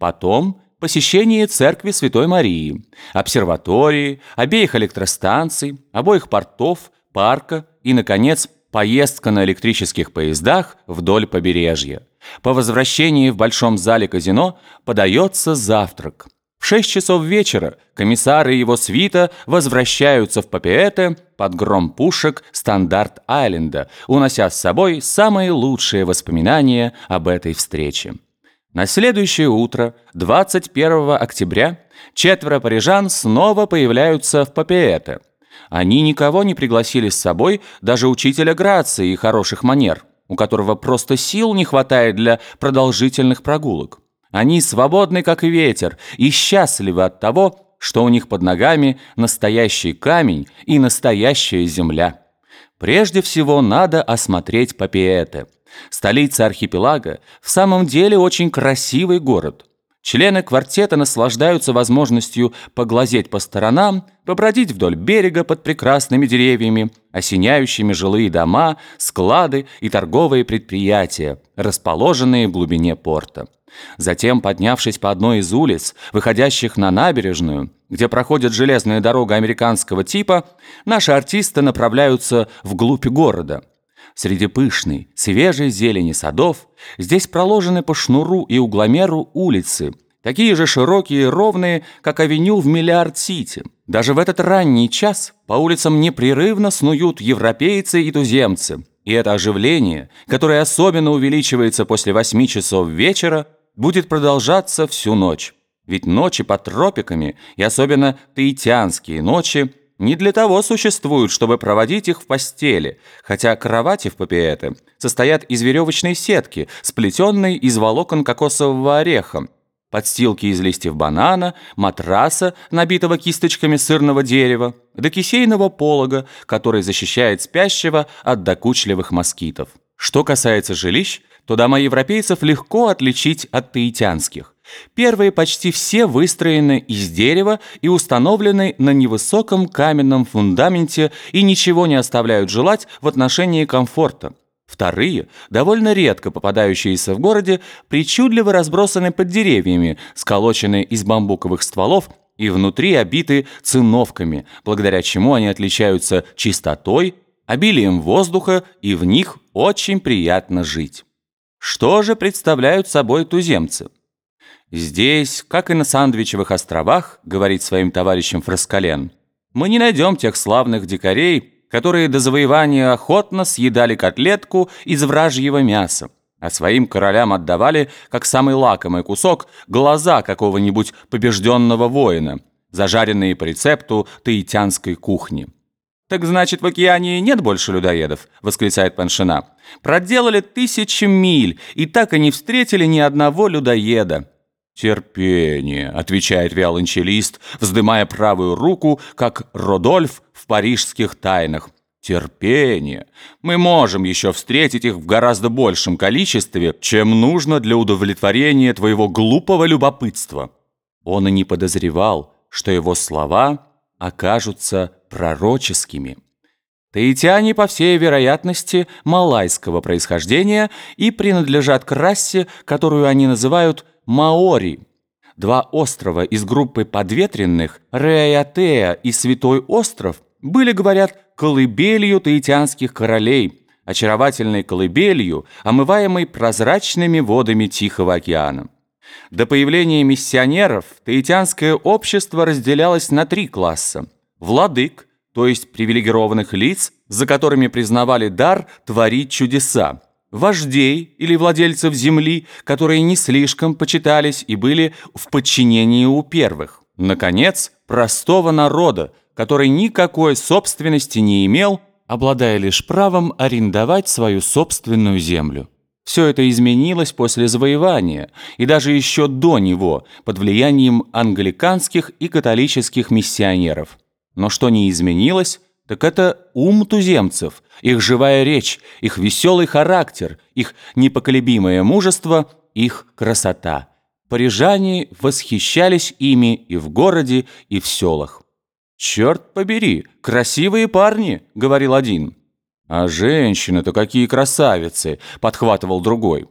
Потом посещение церкви Святой Марии, обсерватории, обеих электростанций, обоих портов, парка и, наконец, поездка на электрических поездах вдоль побережья. По возвращении в большом зале казино подается завтрак. В 6 часов вечера комиссары и его свита возвращаются в Папиэте под гром пушек Стандарт-Айленда, унося с собой самые лучшие воспоминания об этой встрече. На следующее утро, 21 октября, четверо парижан снова появляются в Папиэте. Они никого не пригласили с собой, даже учителя грации и хороших манер, у которого просто сил не хватает для продолжительных прогулок. Они свободны, как ветер, и счастливы от того, что у них под ногами настоящий камень и настоящая земля. Прежде всего надо осмотреть Папиэте. Столица архипелага в самом деле очень красивый город. Члены квартета наслаждаются возможностью поглазеть по сторонам, побродить вдоль берега под прекрасными деревьями, осеняющими жилые дома, склады и торговые предприятия, расположенные в глубине порта. Затем, поднявшись по одной из улиц, выходящих на набережную, где проходит железная дорога американского типа, наши артисты направляются вглубь города. Среди пышной, свежей зелени садов здесь проложены по шнуру и угломеру улицы, такие же широкие и ровные, как авеню в Миллиард-Сити. Даже в этот ранний час по улицам непрерывно снуют европейцы и туземцы, и это оживление, которое особенно увеличивается после восьми часов вечера, будет продолжаться всю ночь. Ведь ночи под тропиками, и особенно таитянские ночи, не для того существуют, чтобы проводить их в постели, хотя кровати в Папиэте состоят из веревочной сетки, сплетенной из волокон кокосового ореха, подстилки из листьев банана, матраса, набитого кисточками сырного дерева, до кисейного полога, который защищает спящего от докучливых москитов. Что касается жилищ, то дома европейцев легко отличить от таитянских. Первые почти все выстроены из дерева и установлены на невысоком каменном фундаменте и ничего не оставляют желать в отношении комфорта. Вторые, довольно редко попадающиеся в городе, причудливо разбросаны под деревьями, сколочены из бамбуковых стволов и внутри обиты циновками, благодаря чему они отличаются чистотой, обилием воздуха, и в них очень приятно жить. Что же представляют собой туземцы? Здесь, как и на Сандвичевых островах, говорит своим товарищам Фраскален, мы не найдем тех славных дикарей, которые до завоевания охотно съедали котлетку из вражьего мяса, а своим королям отдавали, как самый лакомый кусок, глаза какого-нибудь побежденного воина, зажаренные по рецепту таитянской кухни. «Так значит, в океане нет больше людоедов?» — восклицает Паншина. «Проделали тысячи миль и так и не встретили ни одного людоеда». «Терпение», — отвечает виолончелист, вздымая правую руку, как Родольф в парижских тайнах. «Терпение. Мы можем еще встретить их в гораздо большем количестве, чем нужно для удовлетворения твоего глупого любопытства». Он и не подозревал, что его слова окажутся пророческими. Таитяне, по всей вероятности, малайского происхождения и принадлежат к расе, которую они называют маори. Два острова из группы подветренных, Реятея и Святой остров, были, говорят, колыбелью таитянских королей, очаровательной колыбелью, омываемой прозрачными водами Тихого океана. До появления миссионеров таитянское общество разделялось на три класса. Владык, то есть привилегированных лиц, за которыми признавали дар творить чудеса. Вождей или владельцев земли, которые не слишком почитались и были в подчинении у первых. Наконец, простого народа, который никакой собственности не имел, обладая лишь правом арендовать свою собственную землю. Все это изменилось после завоевания и даже еще до него под влиянием англиканских и католических миссионеров. Но что не изменилось, так это ум туземцев, их живая речь, их веселый характер, их непоколебимое мужество, их красота. Парижане восхищались ими и в городе, и в селах. «Черт побери, красивые парни!» — говорил один. «А женщины-то какие красавицы!» — подхватывал другой.